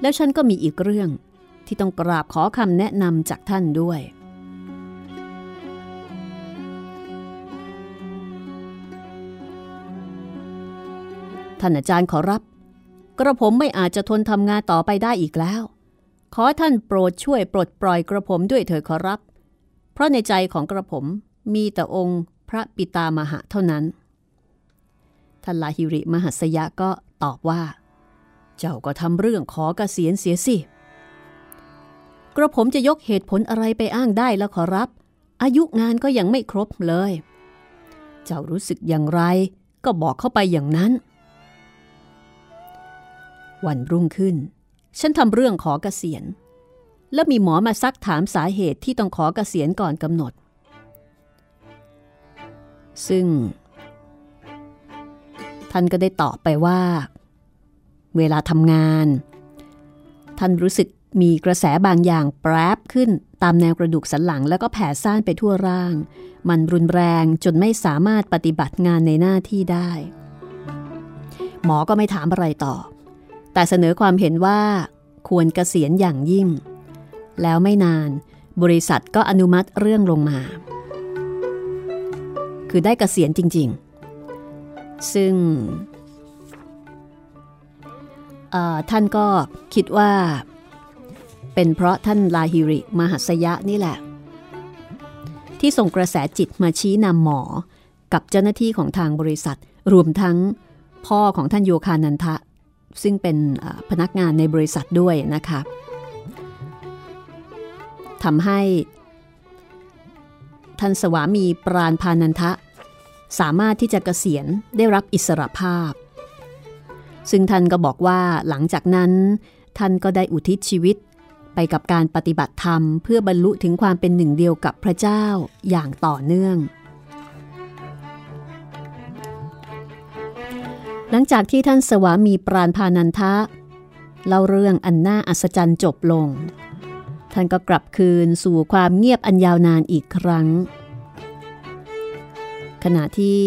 แล้วฉันก็มีอีกเรื่องที่ต้องกราบขอคำแนะนำจากท่านด้วย ท่านอาจารย์ขอรับ กระผมไม่อาจจะทนทำงานต่อไปได้อีกแล้ว ขอท่านโปรดช่วยปลดปล่อยกระผมด้วยเถิดขอรับ เพราะในใจของกระผมมีแต่องค์พระปิตามหะเท่านั้นท่านลาหิริมหัสยะก็ตอบว่า เจ้าก็ทำเรื่องขอเกษียณเสียสิ กระผมจะยกเหตุผลอะไรไปอ้างได้แล้วขอรับ อายุงานก็ยังไม่ครบเลย เจ้ารู้สึกอย่างไร ก็บอกเข้าไปอย่างนั้น วันรุ่งขึ้น ฉันทำเรื่องขอเกษียณ แล้วมีหมอมาซักถามสาเหตุที่ต้องขอเกษียณก่อนกำหนด ซึ่ง ท่านก็ได้ตอบไปว่า เวลาทำงาน ท่านรู้สึกมีกระแสบางอย่างแปรบขึ้นตามแนวกระดูกสันหลังแล้วก็แผ่ซ่านไปทั่วร่าง มันรุนแรงจนไม่สามารถปฏิบัติงานในหน้าที่ได้ หมอก็ไม่ถามอะไรต่อ แต่เสนอความเห็นว่าควรเกษียณอย่างยิ่ง แล้วไม่นานบริษัทก็อนุมัติเรื่องลงมา คือได้เกษียณจริง ๆ ซึ่งท่านก็คิดว่าเป็นเพราะท่านลาฮิริมหัสยะนี่แหละ ที่ส่งกระแสจิตมาชี้นำหมอ กับเจ้าหน้าที่ของทางบริษัท รวมทั้งพ่อของท่านโยคานันทะ ซึ่งเป็นพนักงานในบริษัทด้วยนะคะทำให้ท่านสวามีปราณพานันทะ สามารถที่จะเกษียณได้รับอิสรภาพ ซึ่งท่านก็บอกว่าหลังจากนั้น ท่านก็ได้อุทิศชีวิตไปกับการปฏิบัติธรรม เพื่อบรรลุถึงความเป็นหนึ่งเดียวกับพระเจ้าอย่างต่อเนื่อง หลังจากที่ท่านสวามีปราณพานันทะ เล่าเรื่องอันน่าอัศจรรย์จบลง ท่านก็กลับคืนสู่ความเงียบอันยาวนานอีกครั้ง ขณะที่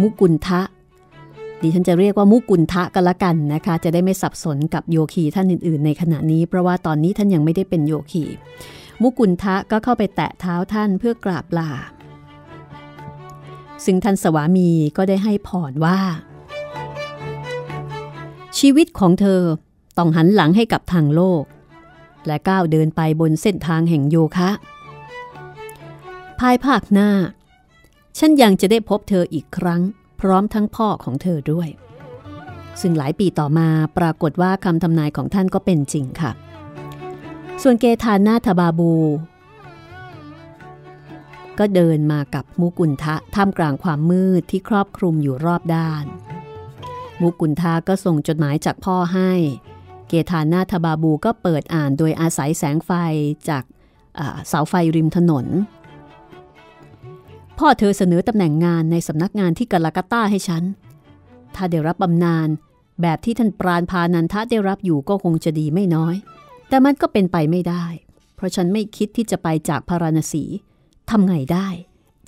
มุกุลทะดิฉันจะเรียกว่ามุกุลทะกันละกันนะคะ จะได้ไม่สับสนกับโยคีท่านอื่นๆ ในขณะนี้ เพราะว่าตอนนี้ท่านยังไม่ได้เป็นโยคีมุกุลทะก็เข้าไปแตะเท้าท่านเพื่อกราบลาซึ่งท่านสวามีก็ได้ให้พรว่า ชีวิตของเธอต้องหันหลังให้กับทางโลก และก้าวเดินไปบนเส้นทางแห่งโยคะ ภายภาคหน้า ฉันยังจะได้พบเธออีกครั้ง พร้อมทั้งพ่อของเธอด้วย ซึ่งหลายปีต่อมาปรากฏว่าคำทำนายของท่านก็เป็นจริงค่ะ ส่วนเกธานาทบาบู ก็เดินมากับมุกุลทะท่ามกลางความมืดที่ครอบคลุมอยู่รอบด้าน มุกุลทะก็ส่งจดหมายจากพ่อให้ เกธานาทบาบูก็เปิดอ่านโดยอาศัยแสงไฟจากเสาไฟริมถนน พ่อเธอเสนอตำแหน่งงานในสำนักงานที่กาลากาต้าให้ฉัน ถ้าได้รับบำนาญแบบที่ท่านปราณพานันทะได้รับอยู่ก็คงจะดีไม่น้อย แต่มันก็เป็นไปไม่ได้ เพราะฉันไม่คิดที่จะไปจากพาราณสีทำไงได้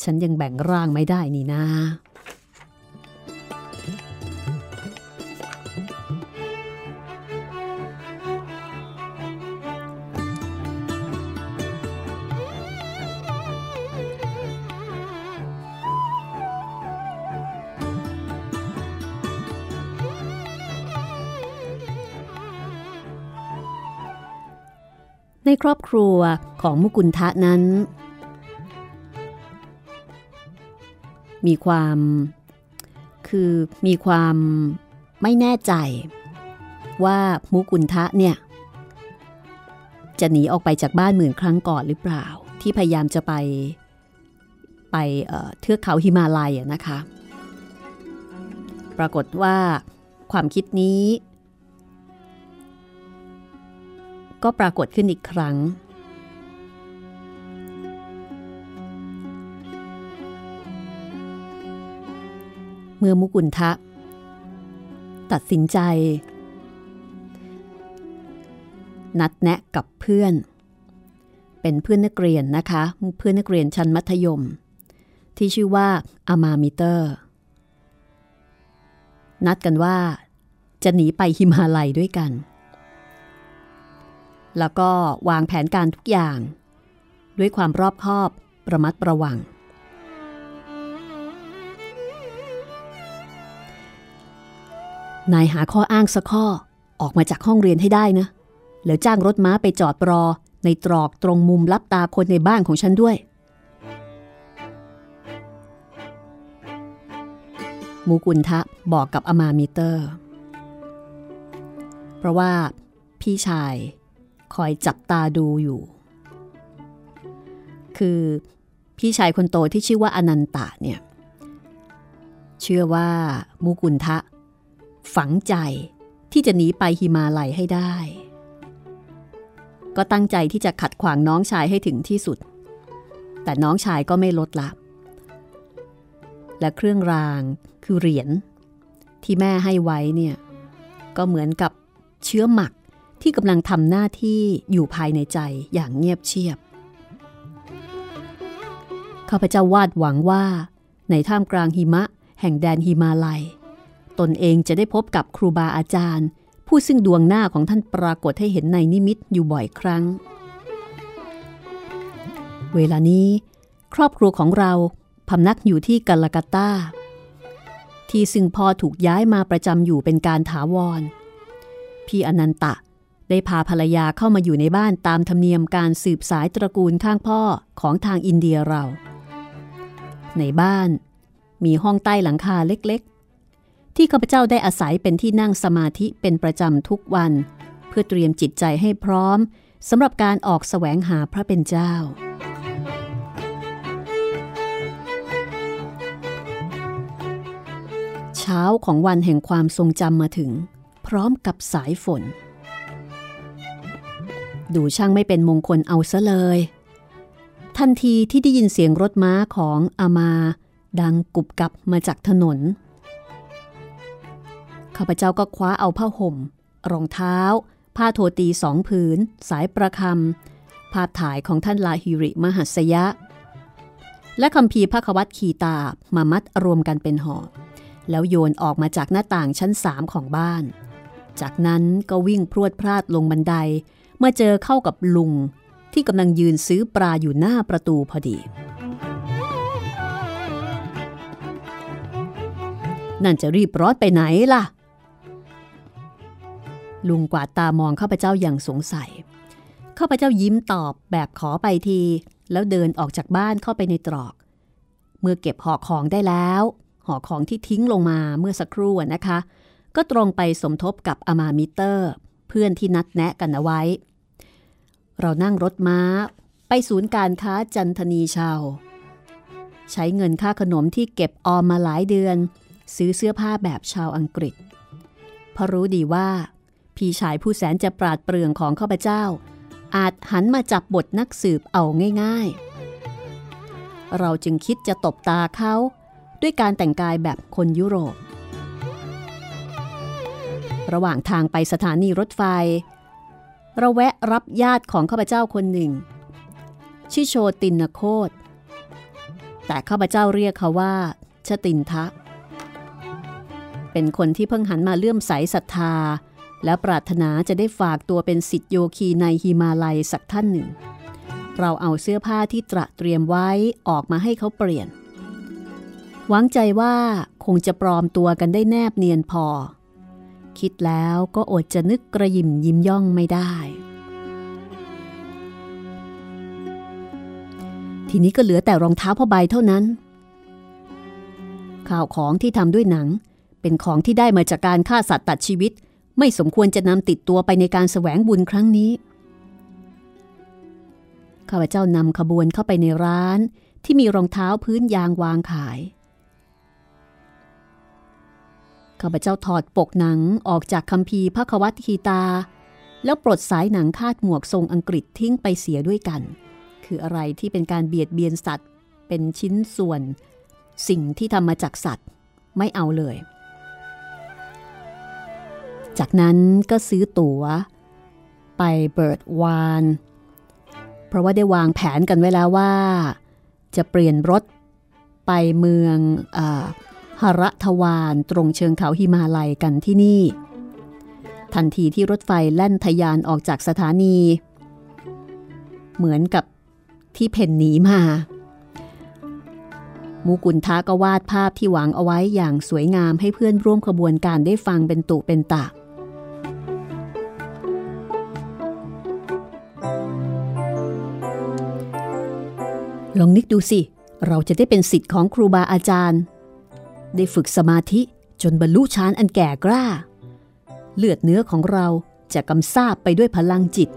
ฉันยังแบ่งร่างไม่ได้นี่นา ในครอบครัวของมุกุลทะนั้น มีความคือมีความไม่แน่ใจ ว่ามุกุลทะเนี่ย จะหนีออกไปจากบ้านหมื่นครั้งก่อนหรือเปล่า ที่พยายามจะไปไปเทือกเขาหิมาลัยนะคะ ปรากฏว่าความคิดนี้ ก็ปรากฏขึ้นอีกครั้ง เมื่อมุกุลทะ ตัดสินใจ นัดแนะกับเพื่อน เป็นเพื่อนนักเรียนนะคะ เพื่อนนักเรียนชั้นมัธยม ที่ชื่อว่าอามามิเตอร์ นัดกันว่าจะหนีไปฮิมาลัยด้วยกัน แล้วก็วางแผนการทุกอย่าง ด้วยความรอบคอบระมัดระวัง นายหาข้ออ้างสักข้อออกมาจากห้องเรียนให้ได้นะ แล้วจ้างรถม้าไปจอดรอ ในตรอกตรงมุมลับตาคนในบ้านของฉันด้วย มูกุลทะบอกกับอมามิเตอร์ เพราะว่าพี่ชาย คอยจับตาดูอยู่ คือพี่ชายคนโตที่ชื่อว่าอนันตะเนี่ยเชื่อว่ามูกุลทะ ฝังใจที่จะหนีไปฮิมาลัยให้ได้ ก็ตั้งใจที่จะขัดขวางน้องชายให้ถึงที่สุด แต่น้องชายก็ไม่ลดละ และเครื่องรางคือเหรียญที่แม่ให้ไว้เนี่ยก็เหมือนกับเชื้อหมัก ที่กำลังทำหน้าที่อยู่ภายในใจอย่างเงียบเชียบข้าพเจ้าวาดหวังว่า ในท่ามกลางหิมะ แห่งแดนหิมาลัย ตนเองจะได้พบกับครูบาอาจารย์ ผู้ซึ่งดวงหน้าของท่านปรากฏให้เห็นในนิมิตอยู่บ่อยครั้ง เวลานี้ ครอบครัวของเราพำนักอยู่ที่กาลากาตาที่ซึ่งพ่อถูกย้ายมาประจำอยู่เป็นการถาวร พี่อนันตะ ได้พาภรรยาเข้ามาอยู่ในบ้านตามธรรมเนียมการสืบสายตระกูลข้างพ่อของทางอินเดียเรา ในบ้านมีห้องใต้หลังคาเล็กๆ ที่ข้าพเจ้าได้อาศัยเป็นที่นั่งสมาธิเป็นประจำทุกวัน เพื่อเตรียมจิตใจให้พร้อมสำหรับการออกแสวงหาพระเป็นเจ้า เช้าของวันแห่งความทรงจำมาถึง พร้อมกับสายฝน ดูช่างไม่เป็นมงคลเอาซะเลย ทันทีที่ได้ยินเสียงรถม้าของอามา ดังกุบกับมาจากถนน ข้าพเจ้าก็คว้าเอาผ้าห่ม รองเท้า ผ้าโทตีสองผืน สายประคำภาพถ่ายของท่านลาฮิริมหัสยะ และคำพีพระควัตคีตามามัดรวมกันเป็นห่อแล้วโยนออกมาจากหน้าต่างชั้นสามของบ้าน จากนั้นก็วิ่งพรวดพลาดลงบันได เมื่อเจอเข้ากับลุงที่กำลังยืนซื้อปลาอยู่หน้าประตูพอดี นั่นจะรีบร้อนไปไหนล่ะ ลุงกวาดตามองข้าพเจ้าอย่างสงสัย ข้าพเจ้ายิ้มตอบแบบขอไปที แล้วเดินออกจากบ้านเข้าไปในตรอก เมื่อเก็บห่อของได้แล้ว ห่อของที่ทิ้งลงมาเมื่อสักครู่นะคะ ก็ตรงไปสมทบกับอามามิเตอร์ พื่อนที่นัดแนะกันเอาไว้ เรานั่งรถม้าไปศูนย์การค้าจันทนีชาว ใช้เงินค่าขนมที่เก็บออมมาหลายเดือน ซื้อเสื้อผ้าแบบชาวอังกฤษ เพราะรู้ดีว่า พี่ชายผู้แสนจะปราดเปรื่องของข้าพเจ้า อาจหันมาจับบทนักสืบเอาง่าย ๆ เราจึงคิดจะตบตาเขาด้วยการแต่งกายแบบคนยุโรป ระหว่างทางไปสถานีรถไฟ เราแวะรับญาติของข้าพเจ้าคนหนึ่ง ชื่อโชตินโคตแต่ข้าพเจ้าเรียกเขาว่าชตินทะ เป็นคนที่เพิ่งหันมาเลื่อมใสศรัทธา และปรารถนาจะได้ฝากตัวเป็นสิทธิโยคีในฮิมาลัยสักท่านหนึ่ง เราเอาเสื้อผ้าที่ตระเตรียมไว้ออกมาให้เขาเปลี่ยน หวังใจว่าคงจะปลอมตัวกันได้แนบเนียนพอ คิดแล้วก็อดจะนึกกระยิมยิ้มย่องไม่ได้ ทีนี้ก็เหลือแต่รองเท้าผ้าใบเท่านั้น ข่าวของที่ทำด้วยหนัง เป็นของที่ได้มาจากการฆ่าสัตว์ตัดชีวิต ไม่สมควรจะนำติดตัวไปในการแสวงบุญครั้งนี้ ข้าพเจ้านำขบวนเข้าไปในร้านที่มีรองเท้าพื้นยางวางขาย ข้าพเจ้าถอดปกหนังออกจากคัมภีร์พระควัตคีตา แล้วปลดสายหนังคาดหมวกทรงอังกฤษทิ้งไปเสียด้วยกัน คืออะไรที่เป็นการเบียดเบียนสัตว์ เป็นชิ้นส่วน สิ่งที่ทำมาจากสัตว์ ไม่เอาเลย จากนั้นก็ซื้อตั๋ว ไปเบิร์ดวาน เพราะว่าได้วางแผนกันไว้แล้วว่า จะเปลี่ยนรถไปเมืองอ หรทวานตรงเชิงเขาหิมาลัยกันที่นี่ ทันทีที่รถไฟแล่นทะยานออกจากสถานี เหมือนกับที่เพ่นหนีมามูกุนทะก็วาดภาพที่หวังเอาไว้อย่างสวยงามให้เพื่อนร่วมขบวนการได้ฟังเป็นตุเป็นตะลองนึกดูสิ เราจะได้เป็นสิทธิ์ของครูบาอาจารย์ ได้ฝึกสมาธิจนบรรลุฌานอันแก่กล้า เลือดเนื้อของเราจะกำซาบไปด้วยพลังจิต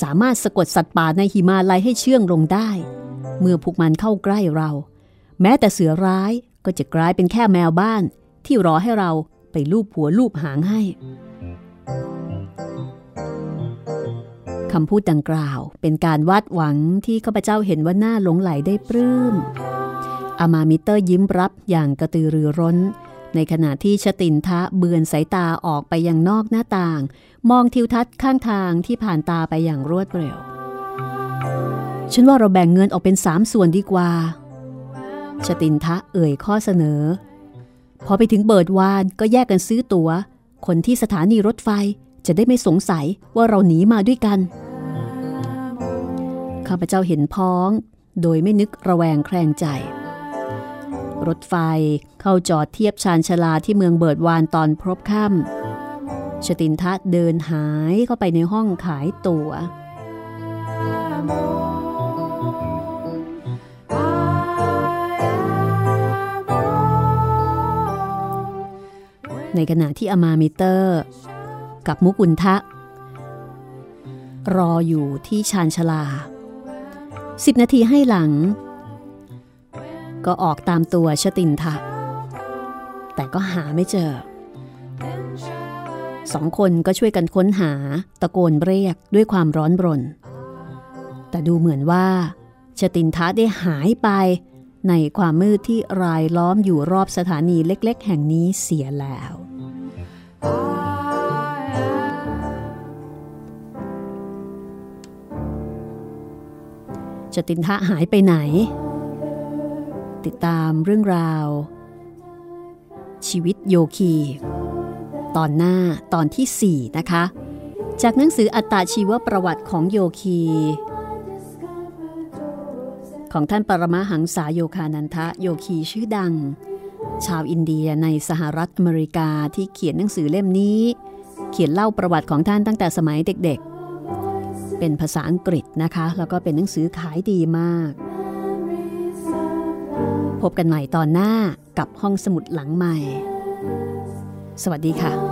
สามารถสะกดสัตว์ป่าในหิมาลัยให้เชื่องลงได้ เมื่อพวกมันเข้าใกล้เรา แม้แต่เสือร้ายก็จะกลายเป็นแค่แมวบ้านที่รอให้เราไปลูบหัวลูบหางให้คำพูดดังกล่าวเป็นการวาดหวังที่ข้าพเจ้าเห็นว่าน่าหลงไหลได้ปลื้ม อามามิเตอร์ยิ้มรับอย่างกระตือรือร้น ในขณะที่ชตินทะเบือนสายตาออกไปยังนอกหน้าต่าง มองทิวทัศน์ข้างทางที่ผ่านตาไปอย่างรวดเร็ว ฉันว่าเราแบ่งเงินออกเป็นสามส่วนดีกว่า ชตินทะเอ่ยข้อเสนอ พอไปถึงเบิดวานก็แยกกันซื้อตัว๋ว คนที่สถานีรถไฟจะได้ไม่สงสัยว่าเราหนีมาด้วยกัน ข้าพเจ้าเห็นพ้อง โดยไม่นึกระแวงแคลงใจ รถไฟ เข้าจอดเทียบชานชาลาที่เมืองเบิร์ดวานตอนพรบค่ำชตินทัศเดินหายเข้าไปในห้องขายตัว๋วในขณะที่อามามิเตอร์ กับมุกุนทะ รออยู่ที่ชานชาลาสิบนาทีให้หลัง ก็ออกตามตัวชตินทะ แต่ก็หาไม่เจอ สองคนก็ช่วยกันค้นหาตะโกนเรียกด้วยความร้อนรน แต่ดูเหมือนว่าชตินทะได้หายไปในความมืดที่รายล้อมอยู่รอบสถานีเล็ก ๆ แห่งนี้เสียแล้วชตินทะหายไปไหน ติดตามเรื่องราว ชีวิตโยคี ตอนหน้าตอนที่ 4 นะคะ จากหนังสืออัตตาชีวประวัติของโยคี ของท่านปรมาหังษาโยคานันทะโยคีชื่อดัง ชาวอินเดียในสหรัฐอเมริกาที่เขียนหนังสือเล่มนี้ เขียนเล่าประวัติของท่านตั้งแต่สมัยเด็กๆ เป็นภาษาอังกฤษนะคะ แล้วก็เป็นหนังสือขายดีมาก พบกันใหม่ตอนหน้ากับห้องสมุดหลังใหม่ สวัสดีค่ะ